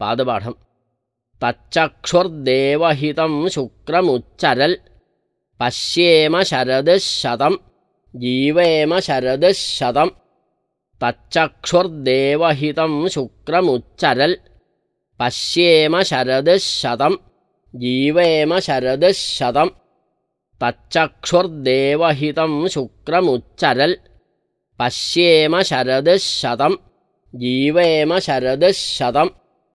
പാദപാഠം. തച്ചക്ഷുർദേവഹിതം ശുക്രമുച്ചരൽ. പശ്യേമ ശരത് ശതം. ജീവേമ ശരത് ശതം. തച്ചക്ഷുർദേവഹിതം ശുക്രമുച്ചരൽ. പശ്യേമ ശരത് ശതം. ജീവേമ ശരത് ശതം. തച്ചക്ഷുർദേവഹിതം ശുക്രമുച്ചരൽ. പശ്യേമ ശരത് ശതം. ജീവേമ ശരത് ശതം.